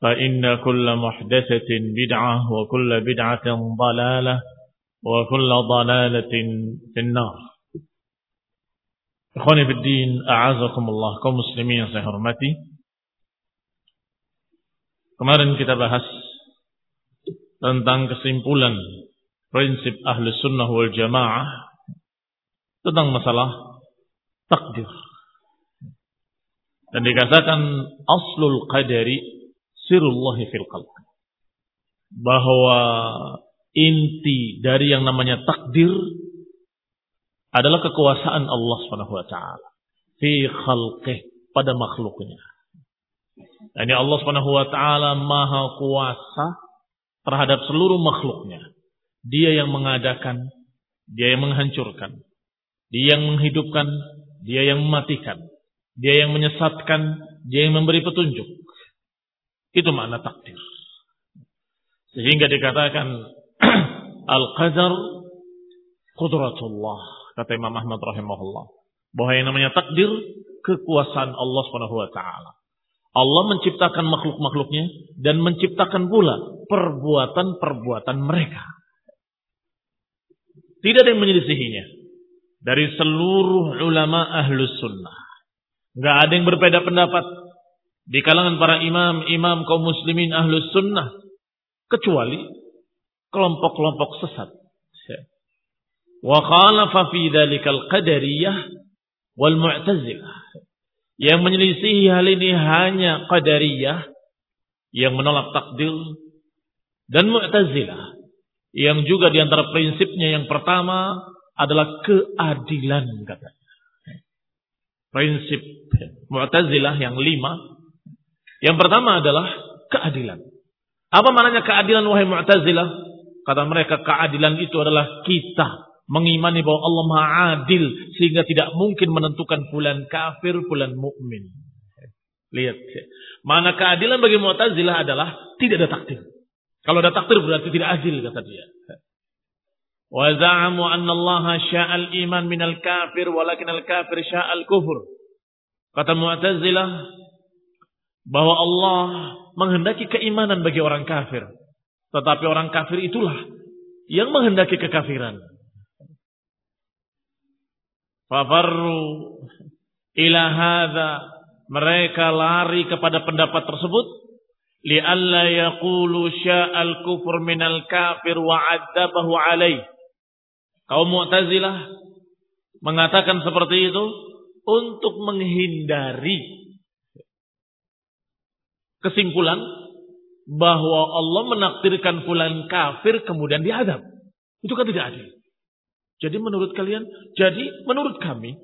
فإن كل محدثة بدعة وكل بدعة ضلالة وكل ضلالة في النار إخواني في الدين أعزكم الله muslimin yang saya Kemarin kita bahas tentang kesimpulan prinsip ahli sunnah wal jamaah tentang masalah takdir. Dan dikatakan aslul qadari sirullahi fil qalb. Bahwa inti dari yang namanya takdir adalah kekuasaan Allah Subhanahu wa taala fi khalqih pada makhluknya. Ini Allah Subhanahu wa taala maha kuasa terhadap seluruh makhluknya. Dia yang mengadakan, dia yang menghancurkan, dia yang menghidupkan, dia yang mematikan, dia yang menyesatkan, dia yang memberi petunjuk. Itu makna takdir. Sehingga dikatakan al-qadar qudratullah kata Imam Ahmad rahimahullah bahwa yang namanya takdir kekuasaan Allah Subhanahu wa taala. Allah menciptakan makhluk-makhluknya dan menciptakan pula perbuatan-perbuatan mereka. Tidak ada yang menyelisihinya. Dari seluruh ulama ahlus sunnah. Nggak ada yang berbeda pendapat di kalangan para imam, imam kaum muslimin ahlus sunnah. Kecuali kelompok-kelompok sesat. Wa khalafa fi qadariyah wal mu'tazilah. Yang menyelisihi hal ini hanya qadariyah yang menolak takdir dan mu'tazilah yang juga di antara prinsipnya yang pertama adalah keadilan katanya. Prinsip Mu'tazilah yang lima yang pertama adalah keadilan. Apa maknanya keadilan wahai Mu'tazilah? Kata mereka keadilan itu adalah kita mengimani bahwa Allah Maha Adil sehingga tidak mungkin menentukan bulan kafir, bulan mukmin. Lihat. Mana keadilan bagi Mu'tazilah adalah tidak ada takdir. Kalau ada takdir berarti tidak adil kata dia. Wa za'amu anna Allah sya'al iman minal kafir walakin al kafir sya'al kufur. Kata Mu'tazilah bahwa Allah menghendaki keimanan bagi orang kafir. Tetapi orang kafir itulah yang menghendaki kekafiran. Fafarru ila hadha mereka lari kepada pendapat tersebut li'alla yaqulu sya'al kufur minal kafir wa 'adzabahu alaih. Kaum Mu'tazilah mengatakan seperti itu untuk menghindari kesimpulan bahwa Allah menakdirkan fulan kafir kemudian diadab. Itu kan tidak adil. Jadi menurut kalian, jadi menurut kami,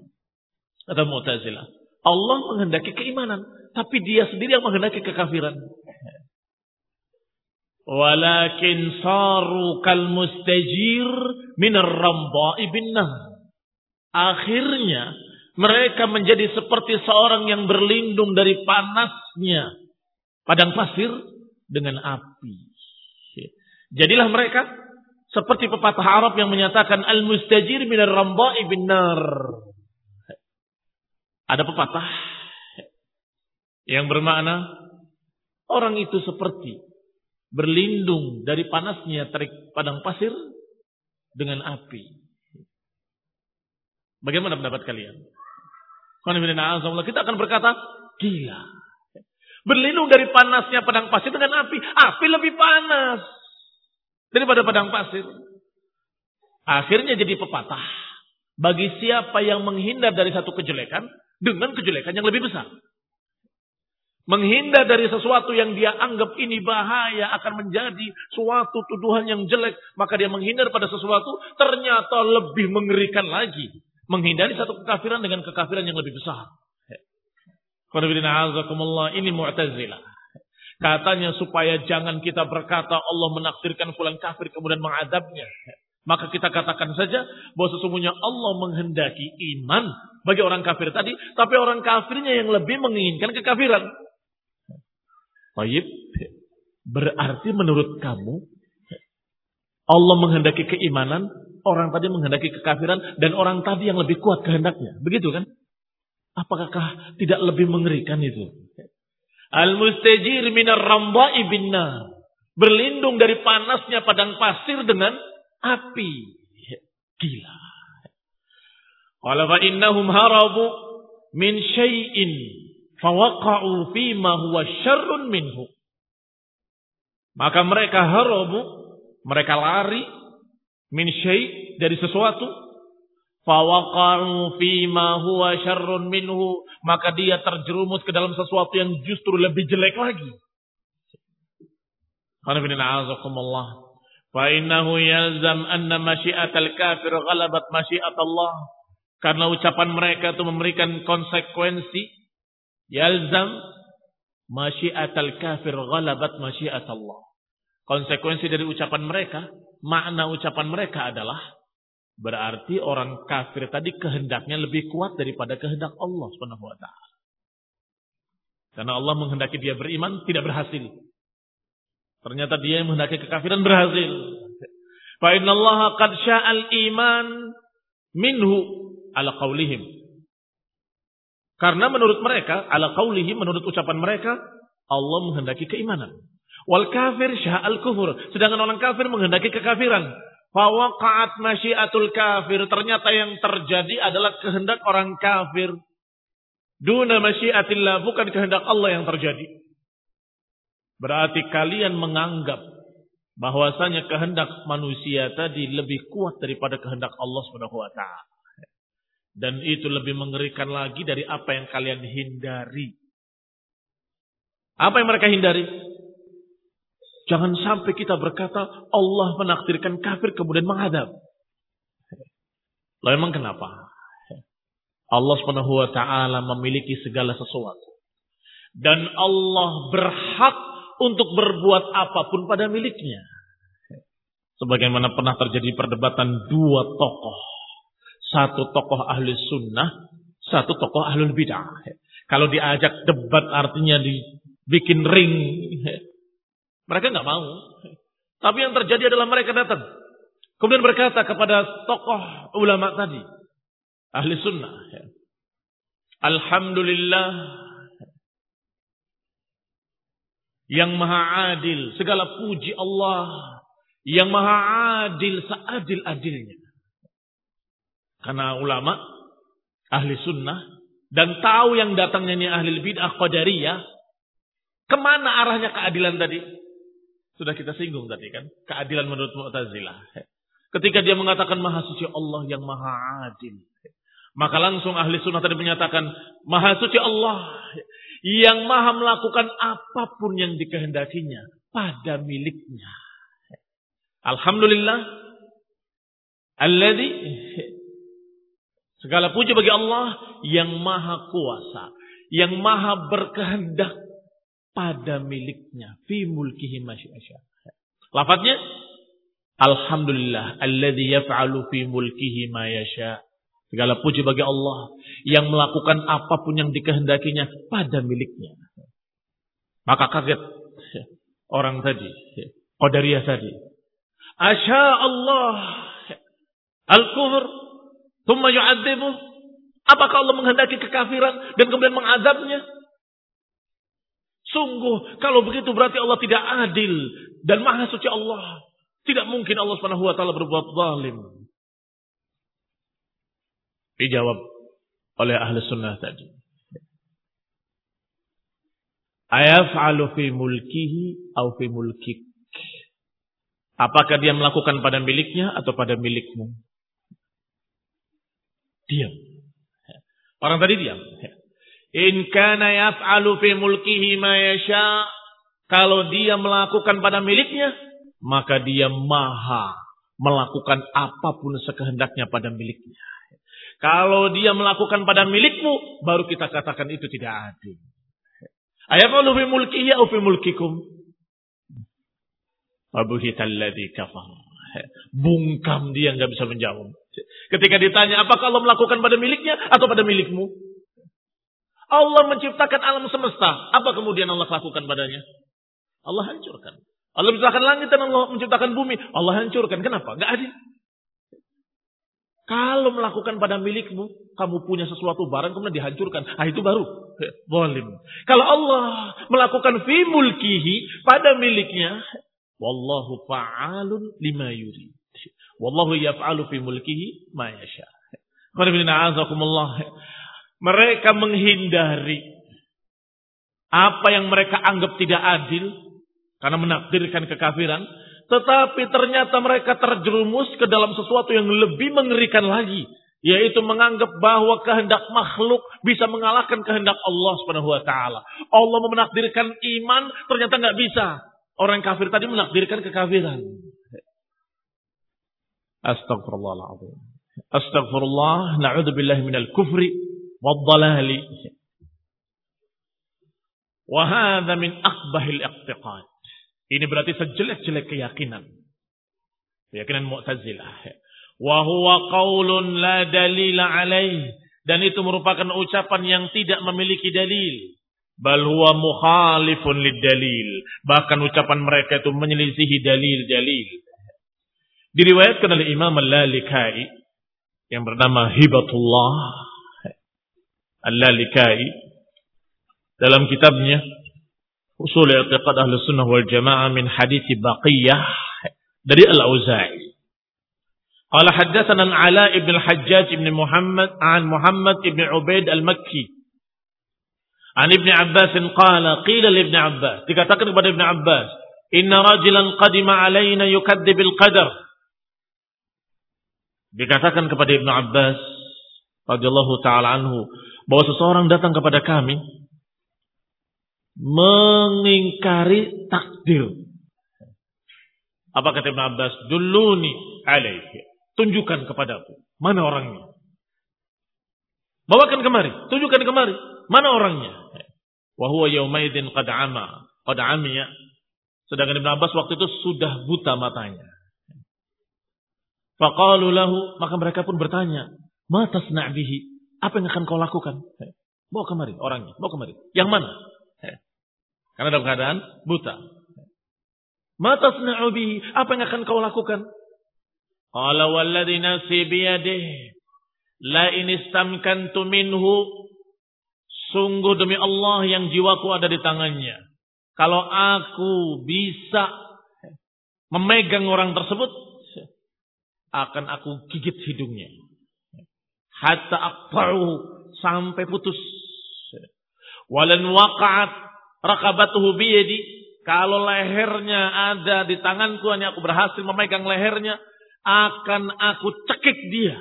kata Mu'tazilah, Allah menghendaki keimanan, tapi dia sendiri yang menghendaki kekafiran. Walakin saru kal mustajir minar ramba'i. Akhirnya mereka menjadi seperti seorang yang berlindung dari panasnya padang pasir dengan api. Jadilah mereka seperti pepatah Arab yang menyatakan al-mustajir minar ramba'i binnar. Ada pepatah yang bermakna orang itu seperti berlindung dari panasnya terik padang pasir dengan api. Bagaimana pendapat kalian? Kita akan berkata, gila. Berlindung dari panasnya padang pasir dengan api. Api lebih panas daripada padang pasir. Akhirnya jadi pepatah. Bagi siapa yang menghindar dari satu kejelekan dengan kejelekan yang lebih besar. Menghindar dari sesuatu yang dia anggap ini bahaya akan menjadi suatu tuduhan yang jelek. Maka dia menghindar pada sesuatu ternyata lebih mengerikan lagi. Menghindari satu kekafiran dengan kekafiran yang lebih besar. Ini Mu'tazilah. Katanya supaya jangan kita berkata Allah menakdirkan fulan kafir kemudian mengadabnya. Maka kita katakan saja bahwa sesungguhnya Allah menghendaki iman bagi orang kafir tadi, tapi orang kafirnya yang lebih menginginkan kekafiran. Baik, berarti menurut kamu Allah menghendaki keimanan, orang tadi menghendaki kekafiran, dan orang tadi yang lebih kuat kehendaknya. Begitu kan? Apakah tidak lebih mengerikan itu? Al-mustajir minar ramba'i binna. Berlindung dari panasnya padang pasir dengan api. Gila. Qala fa innahum harabu min syai'in fawaqa'u fima huwa syarrun minhu. Maka mereka harabu, mereka lari min syai' dari sesuatu fawaqa'u fima huwa syarrun minhu, maka dia terjerumus ke dalam sesuatu yang justru lebih jelek lagi. Allah. Fa innahu yalzam anna masyiatal kafir ghalabat masyiat Allah. Karena ucapan mereka itu memberikan konsekuensi Yalzam masyiatal kafir ghalabat masyiat Allah. Konsekuensi dari ucapan mereka, makna ucapan mereka adalah berarti orang kafir tadi kehendaknya lebih kuat daripada kehendak Allah Subhanahu wa taala. Karena Allah menghendaki dia beriman tidak berhasil. Ternyata dia yang menghendaki kekafiran berhasil. Fa innallaha qad sya'al iman minhu ala qaulihim. Karena menurut mereka, ala qawlihi, menurut ucapan mereka, Allah menghendaki keimanan. Wal kafir sya'al kufur. Sedangkan orang kafir menghendaki kekafiran. Fawaqa'at masyiatul kafir. Ternyata yang terjadi adalah kehendak orang kafir. Duna masyiatillah. Bukan kehendak Allah yang terjadi. Berarti kalian menganggap bahwasanya kehendak manusia tadi lebih kuat daripada kehendak Allah Subhanahu wa taala. Dan itu lebih mengerikan lagi dari apa yang kalian hindari. Apa yang mereka hindari? Jangan sampai kita berkata Allah menakdirkan kafir kemudian menghadap. Lalu emang kenapa? Allah Subhanahu wa taala memiliki segala sesuatu. Dan Allah berhak untuk berbuat apa pun pada miliknya. Sebagaimana pernah terjadi perdebatan dua tokoh satu tokoh ahli sunnah, satu tokoh ahli bid'ah. Kalau diajak debat artinya dibikin ring. Mereka nggak mau. Tapi yang terjadi adalah mereka datang. Kemudian berkata kepada tokoh ulama tadi. Ahli sunnah. Alhamdulillah. Yang maha adil. Segala puji Allah. Yang maha adil seadil-adilnya. Karena ulama, ahli sunnah, dan tahu yang datangnya ini ahli bid'ah qadariyah, ke mana arahnya keadilan tadi? Sudah kita singgung tadi kan, keadilan menurut Mu'tazilah. Ketika dia mengatakan maha suci Allah yang maha adil. Maka langsung ahli sunnah tadi menyatakan, maha suci Allah yang maha melakukan apa pun yang dikehendakinya. pada miliknya. Alhamdulillah. Alladhi segala puji bagi Allah yang maha kuasa, yang maha berkehendak pada miliknya fi mulkihi masyasya. Lafadznya Alhamdulillah alladhi yaf'alu fi mulkihi ma yasha. Segala puji bagi Allah yang melakukan apa pun yang dikehendakinya pada miliknya. Maka kaget orang tadi, Qadariyah tadi. Asya Allah al-kufur thumma yu'adzibu. Apakah Allah menghendaki kekafiran dan kemudian mengazabnya? Sungguh kalau begitu berarti Allah tidak adil dan maha suci Allah. Tidak mungkin Allah Subhanahu wa taala berbuat zalim. Dijawab oleh ahli sunnah tadi. Ayaf'alu fi mulkihi atau fi mulkik. Apakah dia melakukan pada miliknya atau pada milikmu? Diam. Orang tadi diam. In kana yaf'alu fi mulkihi ma yasha. Kalau dia melakukan pada miliknya, maka dia maha melakukan apa pun sekehendaknya pada miliknya. Kalau dia melakukan pada milikmu, baru kita katakan itu tidak adil. Ayafalu fi mulkihi au fi mulkikum? Abuhitalladhi kafar. Bungkam dia nggak bisa menjawab. Ketika ditanya, apakah Allah melakukan pada miliknya atau pada milikmu? Allah menciptakan alam semesta. Apa kemudian Allah lakukan padanya? Allah hancurkan. Allah menciptakan langit dan Allah menciptakan bumi. Allah hancurkan. Kenapa? Gak adil. Kalau melakukan pada milikmu, kamu punya sesuatu barang kemudian dihancurkan. Ah itu baru zalim. Kalau Allah melakukan fi mulkihi pada miliknya, wallahu fa'alun lima yuri. Wallahu yaf'alu fi mulkihi ma yasha. Mereka menghindari apa yang mereka anggap tidak adil karena menakdirkan kekafiran tetapi ternyata mereka terjerumus ke dalam sesuatu yang lebih mengerikan lagi. Yaitu menganggap bahwa kehendak makhluk bisa mengalahkan kehendak Allah subhanahu wa ta'ala. Allah menakdirkan iman, ternyata nggak bisa. Orang kafir tadi menakdirkan kekafiran. Astagfirullahaladzim. Astagfirullah. Na'udzubillah minal kufri wad-dalali. Wahada min akbahil iqtiqad. Ini berarti sejelek-jelek keyakinan. Keyakinan Mu'tazilah. Wa huwa qaulun la dalila alaih. Dan itu merupakan ucapan yang tidak memiliki dalil. Bal huwa mukhalifun lid dalil. Bahkan ucapan mereka itu menyelisihi dalil-dalil. Diriwayatkan oleh Imam Al-Lalikai yang bernama Hibatullah Al-Lalikai dalam kitabnya usul i'tiqad ahli sunnah wal jamaah min hadis baqiyah dari Al-Auza'i. Qala haddatsana Al-Ala ibn Al-Hajjaj ibn Muhammad an Muhammad ibn Ubaid Al-Makki. An Ibn Abbas qala qila li Ibn Abbas dikatakan kepada Ibn Abbas inna rajulan qadima alaina yukadzib al-qadar dikatakan kepada Ibn Abbas radhiyallahu taala anhu bahwa seseorang datang kepada kami mengingkari takdir. Apa kata Ibn Abbas? Duluni alaihi. Tunjukkan kepadaku. Mana orangnya? Bawakan kemari. Tunjukkan kemari. Mana orangnya? Wahuwa yaumaidin qad ama. Qad amiya. Sedangkan Ibn Abbas waktu itu sudah buta matanya. Faqalu lahu. Maka mereka pun bertanya. Ma tasna'. Apa yang akan kau lakukan? Bawa kemari orangnya. Bawa kemari. Yang mana? Karena dalam keadaan buta. Mata bihi. Apa yang akan kau lakukan? Qala walladhi nafsi biyadih. La inistamkantu minhu. Sungguh demi Allah yang jiwaku ada di tangannya. Kalau aku bisa memegang orang tersebut, akan aku gigit hidungnya. Hatta aqta'u sampai putus. Walan waqa'at rakabatuhu biyadi. Kalau lehernya ada di tanganku, hanya aku berhasil memegang lehernya, akan aku cekik dia.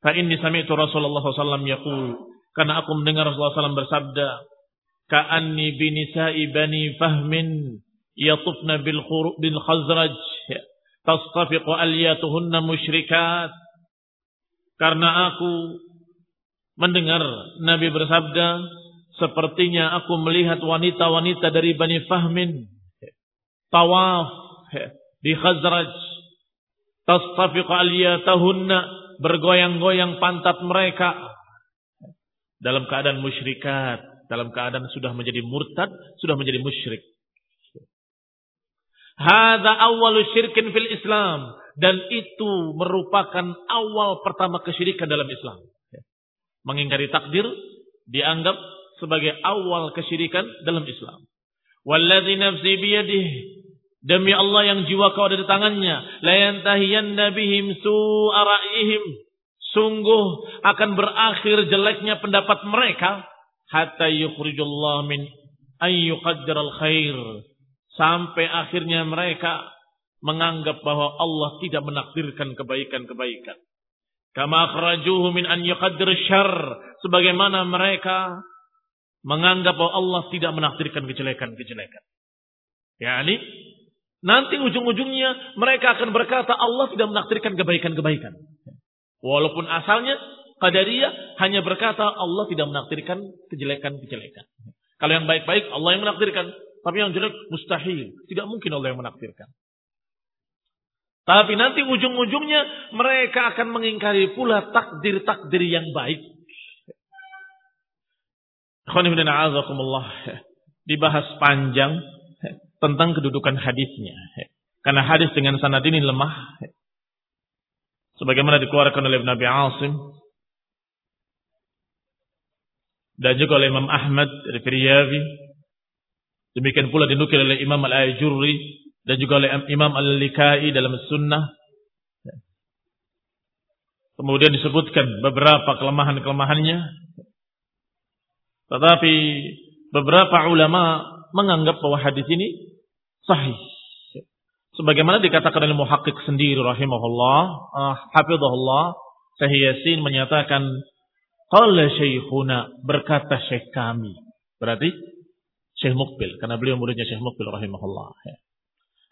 Fa inni sami'tu Rasulullah SAW yaqul. Karena aku mendengar Rasulullah SAW bersabda, ka'anni binisa'i bani fahmin yatufna bil khuru bil khazraj tastafiqu aliyatuhunna musyrikat karena aku mendengar Nabi bersabda sepertinya aku melihat wanita-wanita dari Bani Fahmin tawaf di Khazraj tastafiq aliyatahunna bergoyang-goyang pantat mereka dalam keadaan musyrikat, dalam keadaan sudah menjadi murtad, sudah menjadi musyrik. Hada awal syirkin fil Islam. Dan itu merupakan awal pertama kesyirikan dalam Islam. Mengingkari takdir dianggap sebagai awal kesyirikan dalam Islam. Walladzi nafsi biyadih. Demi Allah yang jiwa kau ada di tangannya. La yantahiyanna bihim su'a ra'yihim. Sungguh akan berakhir jeleknya pendapat mereka. Hatta yukhrijullah min ay al khair sampai akhirnya mereka menganggap bahwa Allah tidak menakdirkan kebaikan-kebaikan kama akhrajuhu min an yuqaddir syarr sebagaimana mereka menganggap bahwa Allah tidak menakdirkan kejelekan-kejelekan yakni nanti ujung-ujungnya mereka akan berkata Allah tidak menakdirkan kebaikan-kebaikan Walaupun asalnya Qadariyah hanya berkata Allah tidak menakdirkan kejelekan-kejelekan. Kalau yang baik-baik Allah yang menakdirkan. Tapi yang jelek mustahil. Tidak mungkin Allah yang menakdirkan. Tapi nanti ujung-ujungnya mereka akan mengingkari pula takdir-takdir yang baik. Dibahas panjang tentang kedudukan hadisnya. Karena hadis dengan sanad ini lemah sebagaimana dikeluarkan oleh Nabi Asim dan juga oleh Imam Ahmad dari Firyavi demikian pula dinukil oleh Imam Al-Ajurri dan juga oleh Imam Al-Likai dalam sunnah. Kemudian disebutkan beberapa kelemahan-kelemahannya. Tetapi beberapa ulama menganggap bahwa hadis ini sahih. Sebagaimana dikatakan oleh muhakkik sendiri rahimahullah, uh, hafizahullah, Syekh Yasin menyatakan qala syekhuna berkata syekh kami. Berarti Syekh Mukbil karena beliau muridnya Syekh Mukbil rahimahullah.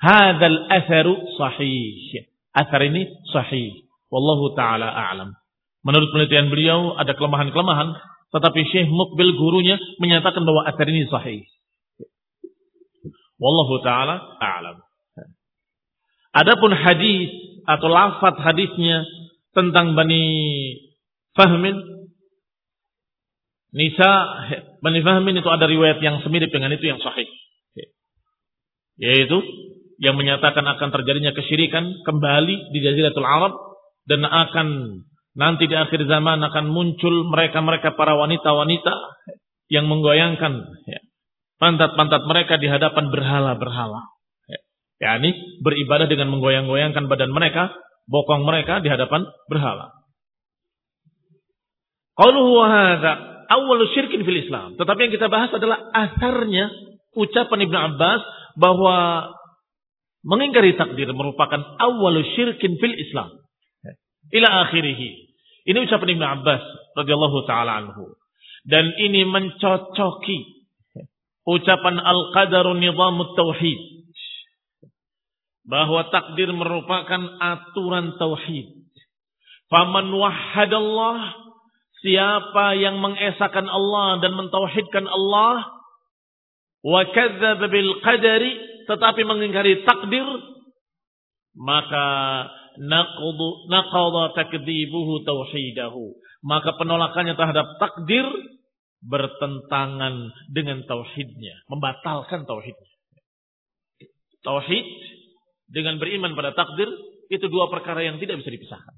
Hadzal atharu sahih. Athar ini sahih. Wallahu taala a'lam. Menurut penelitian beliau ada kelemahan-kelemahan, tetapi Syekh Mukbil gurunya menyatakan bahwa athar ini sahih. Wallahu taala a'lam. Adapun hadis atau lafaz hadisnya tentang Bani Fahmin Nisa Bani Fahmin itu ada riwayat yang semirip dengan itu yang sahih. Yaitu yang menyatakan akan terjadinya kesyirikan kembali di Jaziratul Arab dan akan nanti di akhir zaman akan muncul mereka-mereka para wanita-wanita yang menggoyangkan pantat-pantat mereka di hadapan berhala-berhala yakni beribadah dengan menggoyang-goyangkan badan mereka, bokong mereka di hadapan berhala. Awwalu syirkin fil Islam. Tetapi yang kita bahas adalah asarnya ucapan Ibnu Abbas bahwa mengingkari takdir merupakan awwalu syirkin fil Islam. Ila akhirih. Ini ucapan Ibnu Abbas radhiyallahu taala anhu. Dan ini mencocoki ucapan al-qadaru nizamut tauhid bahwa takdir merupakan aturan tauhid. Faman wahadallah siapa yang mengesahkan Allah dan mentauhidkan Allah wa kadzdzaba bil qadari tetapi mengingkari takdir maka naqdu naqadha tauhidahu maka penolakannya terhadap takdir bertentangan dengan tauhidnya membatalkan tauhidnya tauhid dengan beriman pada takdir itu dua perkara yang tidak bisa dipisahkan.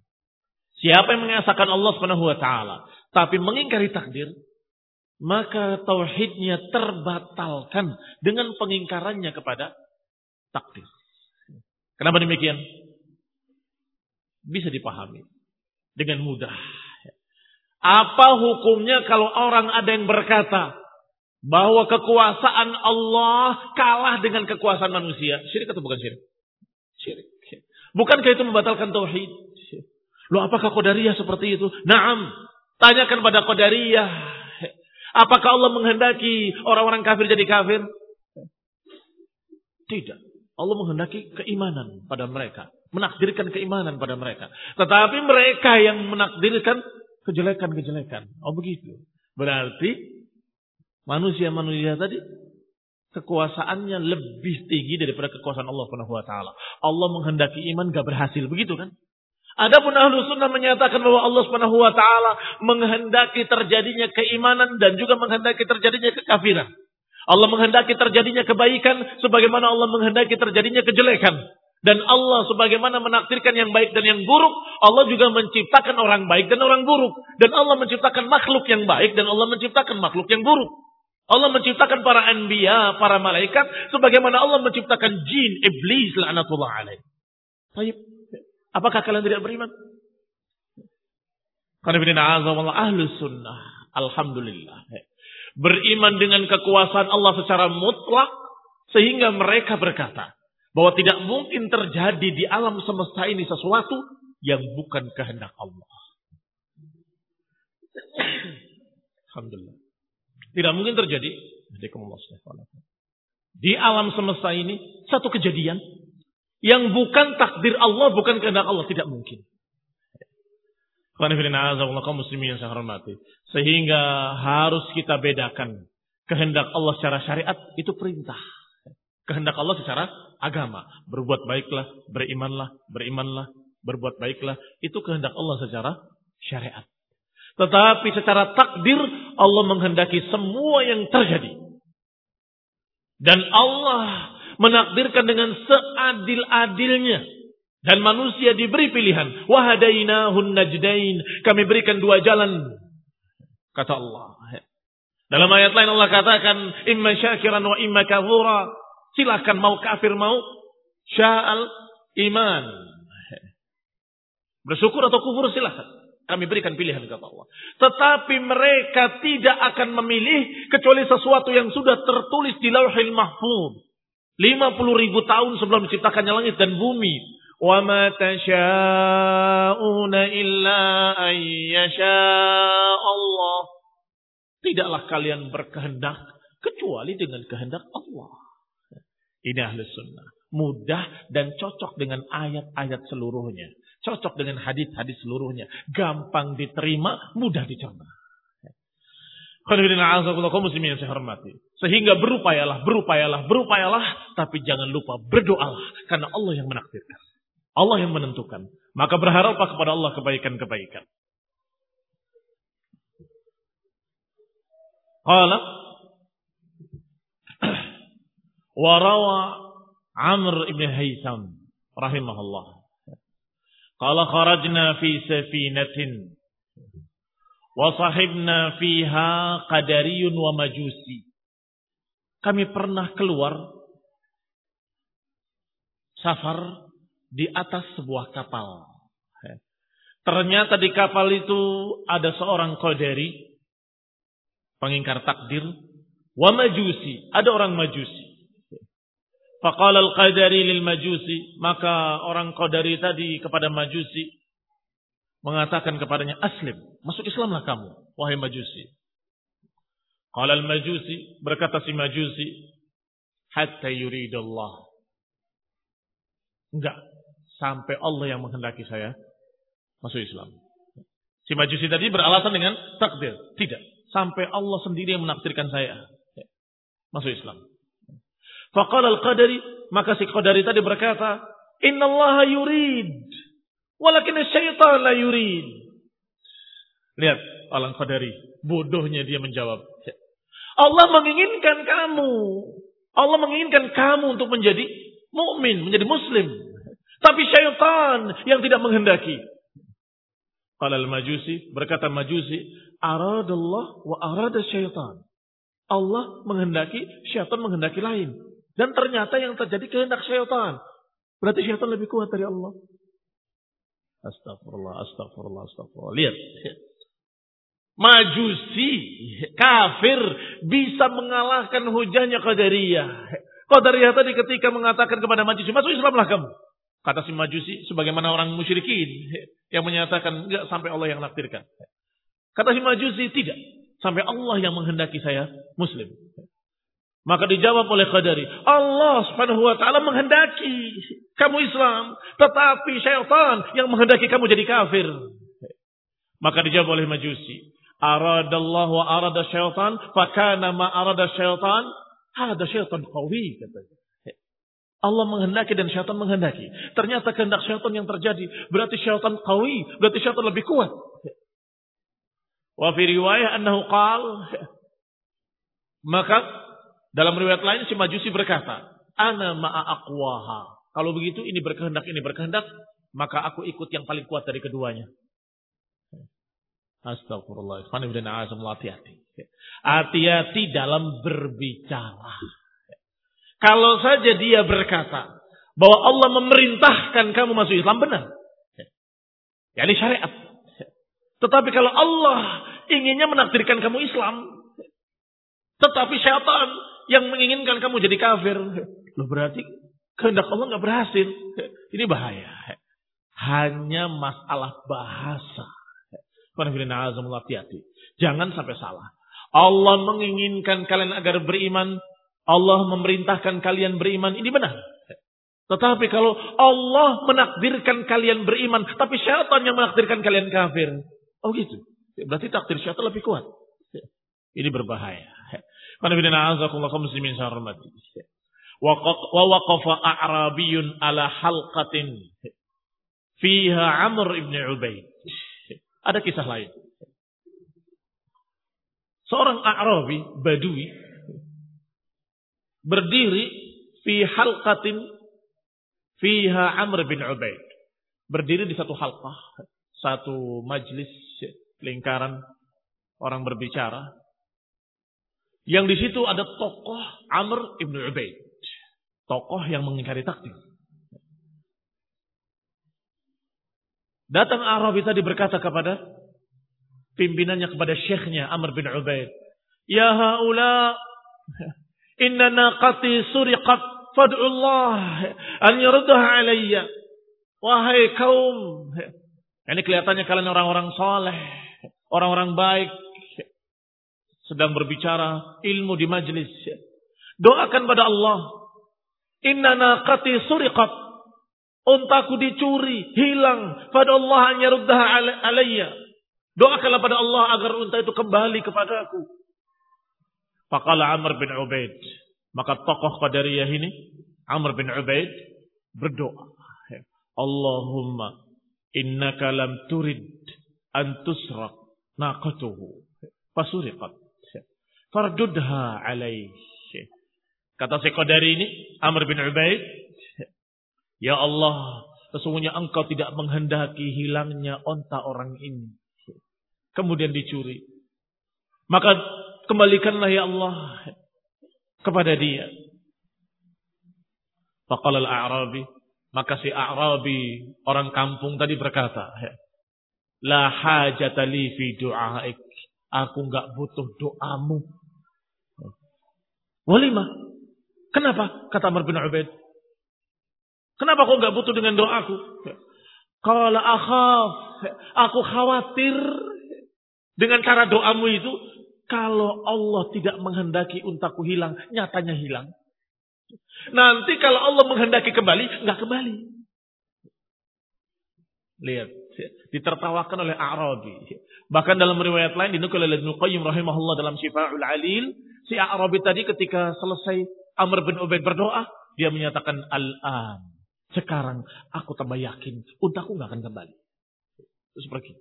Siapa yang mengesahkan Allah Subhanahu wa taala tapi mengingkari takdir, maka tauhidnya terbatalkan dengan pengingkarannya kepada takdir. Kenapa demikian? Bisa dipahami dengan mudah. Apa hukumnya kalau orang ada yang berkata bahwa kekuasaan Allah kalah dengan kekuasaan manusia? Syirik atau bukan syirik? Syirik. Bukankah itu membatalkan tauhid? Loh apakah Qadariyah seperti itu? Naam. Tanyakan pada Qadariyah. Apakah Allah menghendaki orang-orang kafir jadi kafir? Tidak. Allah menghendaki keimanan pada mereka. Menakdirkan keimanan pada mereka. Tetapi mereka yang menakdirkan kejelekan-kejelekan. Oh begitu. Berarti manusia-manusia tadi kekuasaannya lebih tinggi daripada kekuasaan Allah Subhanahu wa taala. Allah menghendaki iman gak berhasil, begitu kan? Adapun ahlu sunnah menyatakan bahwa Allah Subhanahu wa taala menghendaki terjadinya keimanan dan juga menghendaki terjadinya kekafiran. Allah menghendaki terjadinya kebaikan sebagaimana Allah menghendaki terjadinya kejelekan. Dan Allah sebagaimana menakdirkan yang baik dan yang buruk, Allah juga menciptakan orang baik dan orang buruk. Dan Allah menciptakan makhluk yang baik dan Allah menciptakan makhluk yang buruk. Allah menciptakan para anbiya, para malaikat, sebagaimana Allah menciptakan jin, iblis, la'natullah alaih. Baik. Apakah kalian tidak beriman? Karena ahlu sunnah. Alhamdulillah. Beriman dengan kekuasaan Allah secara mutlak. Sehingga mereka berkata. Bahwa tidak mungkin terjadi di alam semesta ini sesuatu yang bukan kehendak Allah. Alhamdulillah. Tidak mungkin terjadi. Di alam semesta ini satu kejadian yang bukan takdir Allah, bukan kehendak Allah, tidak mungkin. Sehingga harus kita bedakan kehendak Allah secara syariat itu perintah. Kehendak Allah secara agama. Berbuat baiklah, berimanlah, berimanlah, berbuat baiklah. Itu kehendak Allah secara syariat. Tetapi secara takdir Allah menghendaki semua yang terjadi. Dan Allah menakdirkan dengan seadil-adilnya. Dan manusia diberi pilihan. Wahadainahun najdain. Kami berikan dua jalan. Kata Allah. Dalam ayat lain Allah katakan. Imma syakiran wa imma kafura. Silahkan mau kafir mau sya'al iman. Bersyukur atau kufur silahkan. Kami berikan pilihan kata Allah. Tetapi mereka tidak akan memilih kecuali sesuatu yang sudah tertulis di lauhil mahfud. 50 ribu tahun sebelum diciptakannya langit dan bumi. Ma tasha'una illa ayyasha Allah. Tidaklah kalian berkehendak kecuali dengan kehendak Allah. Ini ahli sunnah. Mudah dan cocok dengan ayat-ayat seluruhnya. Cocok dengan hadis-hadis seluruhnya. Gampang diterima, mudah dicerna. Sehingga berupayalah, berupayalah, berupayalah. Tapi jangan lupa berdoalah. Karena Allah yang menakdirkan. Allah yang menentukan. Maka berharaplah kepada Allah kebaikan-kebaikan. Qala warawa Amr ibn Haytham rahimahullah Qala kharajna fi safinatin wa sahibna fiha qadariyun wa majusi. Kami pernah keluar safar di atas sebuah kapal. Ternyata di kapal itu ada seorang qadari pengingkar takdir wa majusi, ada orang majusi. Faqala al-qadari lil majusi. Maka orang qadari tadi kepada majusi. Mengatakan kepadanya, aslim. Masuk Islamlah kamu, wahai majusi. Qala al-majusi. Berkata si majusi. Hatta yuridullah. Enggak. Sampai Allah yang menghendaki saya masuk Islam. Si majusi tadi beralasan dengan takdir. Tidak. Sampai Allah sendiri yang menakdirkan saya masuk Islam. Faqala al-qadari, maka si qadari tadi berkata, "Inna Allah yurid, walakin syaitan la yurid." Lihat orang qadari, bodohnya dia menjawab. Allah menginginkan kamu. Allah menginginkan kamu untuk menjadi mukmin, menjadi muslim. Tapi syaitan yang tidak menghendaki. Qala al-majusi, berkata majusi, aradallah wa arada syaitan. Allah menghendaki, syaitan menghendaki lain. Dan ternyata yang terjadi kehendak syaitan. Berarti syaitan lebih kuat dari Allah. Astagfirullah, astagfirullah, astagfirullah. Lihat. Majusi, kafir, bisa mengalahkan hujannya Qadariyah. Qadariyah tadi ketika mengatakan kepada Majusi, masuk Islamlah kamu. Kata si Majusi, sebagaimana orang musyrikin yang menyatakan enggak sampai Allah yang naktirkan. Kata si Majusi, tidak. Sampai Allah yang menghendaki saya muslim. Maka dijawab oleh Qadari, Allah subhanahu wa ta'ala menghendaki kamu Islam. Tetapi syaitan yang menghendaki kamu jadi kafir. Maka dijawab oleh Majusi, Aradallah wa arada syaitan, fakana ma arada syaitan, ada syaitan qawi katanya. Allah menghendaki dan syaitan menghendaki. Ternyata kehendak syaitan yang terjadi. Berarti syaitan qawi, berarti syaitan lebih kuat. Wa fi riwayah annahu qal maka dalam riwayat lain si Majusi berkata, "Ana ma'a aqwaha." Kalau begitu ini berkehendak, ini berkehendak, maka aku ikut yang paling kuat dari keduanya. Astagfirullah. Hati-hati. Hati-hati dalam berbicara. Kalau saja dia berkata bahwa Allah memerintahkan kamu masuk Islam benar. Ya ini syariat. Tetapi kalau Allah inginnya menakdirkan kamu Islam, tetapi syaitan yang menginginkan kamu jadi kafir. Loh berarti kehendak Allah nggak berhasil. Ini bahaya. Hanya masalah bahasa. Jangan sampai salah. Allah menginginkan kalian agar beriman. Allah memerintahkan kalian beriman. Ini benar. Tetapi kalau Allah menakdirkan kalian beriman. Tapi syaitan yang menakdirkan kalian kafir. Oh gitu. Berarti takdir syaitan lebih kuat. Ini berbahaya. Muslimin Wa waqafa a'rabiyun ala halqatin fiha Amr ibn Ubaid. Ada kisah lain. Seorang A'rabi, Badui, berdiri fi halqatin fiha Amr bin Ubaid. Berdiri di satu halqah, satu majlis lingkaran orang berbicara yang di situ ada tokoh Amr ibnu Ubaid. Tokoh yang mengingkari takdir. Datang Arabi tadi berkata kepada pimpinannya kepada syekhnya Amr bin Ubaid. Ya haula inna naqati suriqat fad'ullah an yurdaha alayya. Wahai kaum. Ini kelihatannya kalian orang-orang soleh. Orang-orang baik sedang berbicara ilmu di majlis. Doakan pada Allah. Inna naqati suriqat. Untaku dicuri, hilang. Pada Allah hanya ruddaha alayya. Doakanlah pada Allah agar unta itu kembali kepadaku. Faqala Amr bin Ubaid. Maka tokoh Qadariyah ini, Amr bin Ubaid, berdoa. Allahumma innaka lam turid an tusraq naqatuhu. Fasuriqat. Fardudha alaih. Kata Sekodari ini, Amr bin Ubaid. Ya Allah, sesungguhnya engkau tidak menghendaki hilangnya onta orang ini. Kemudian dicuri. Maka kembalikanlah ya Allah kepada dia. Faqala al-a'rabi. Maka si a'rabi, orang kampung tadi berkata. La hajata li fi du'aik. Aku enggak butuh doamu. Walimah. Kenapa? Kata Amr bin Ubaid. Kenapa kau nggak butuh dengan doaku? Kalau akhaf, aku khawatir dengan cara doamu itu, kalau Allah tidak menghendaki untaku hilang, nyatanya hilang. Nanti kalau Allah menghendaki kembali, nggak kembali. Lihat, ditertawakan oleh Arabi. Bahkan dalam riwayat lain dinukil oleh Ibnu Qayyim rahimahullah dalam Syifa'ul Alil, Si Arabi tadi ketika selesai Amr bin Ubaid berdoa, dia menyatakan al-an. Sekarang aku tambah yakin untaku nggak akan kembali. Terus pergi.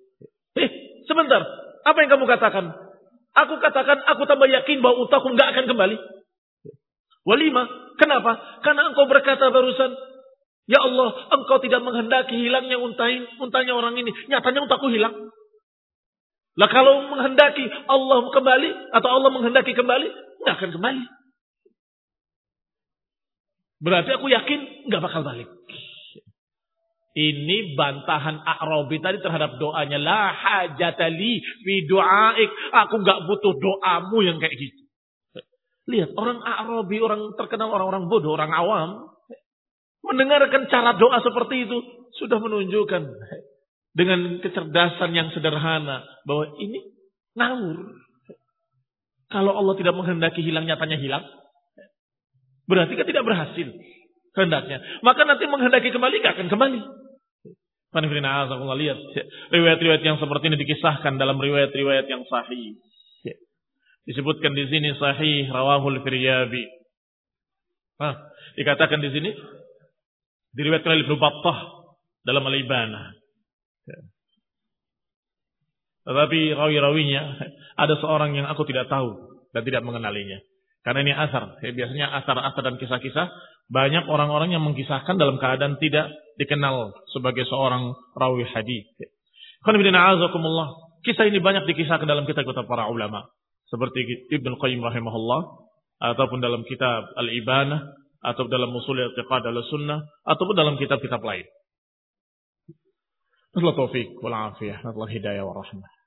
Eh, sebentar. Apa yang kamu katakan? Aku katakan aku tambah yakin bahwa untaku nggak akan kembali. Walima, kenapa? Karena engkau berkata barusan, Ya Allah, engkau tidak menghendaki hilangnya untain, untanya orang ini. Nyatanya untaku hilang. Lah kalau menghendaki Allah kembali atau Allah menghendaki kembali, nggak akan kembali. Berarti aku yakin nggak bakal balik. Ini bantahan A'rabi tadi terhadap doanya. La hajatali fi du'aik. Aku nggak butuh doamu yang kayak gitu. Lihat orang A'rabi, orang terkenal, orang-orang bodoh, orang awam. Mendengarkan cara doa seperti itu. Sudah menunjukkan dengan kecerdasan yang sederhana bahwa ini ngawur. Kalau Allah tidak menghendaki hilang, nyatanya hilang. Berarti kan tidak berhasil kehendaknya. Maka nanti menghendaki kembali, gak akan kembali. lihat riwayat-riwayat yang seperti ini dikisahkan dalam riwayat-riwayat yang sahih. Disebutkan di sini sahih rawahul firyabi. Hah, dikatakan di sini diriwayatkan oleh Ibnu Battah dalam Al-Ibanah. Tetapi rawi-rawinya ada seorang yang aku tidak tahu dan tidak mengenalinya. Karena ini asar. Ya, biasanya asar-asar dan kisah-kisah banyak orang-orang yang mengkisahkan dalam keadaan tidak dikenal sebagai seorang rawi hadis. Kisah ini banyak dikisahkan dalam kitab-kitab para ulama seperti Ibnu Qayyim rahimahullah ataupun dalam kitab Al-Ibanah atau dalam Musul I'tiqad Al-Sunnah ataupun dalam kitab-kitab lain. Allah taufik wal afiyah, Allah hidayah wa rahmah.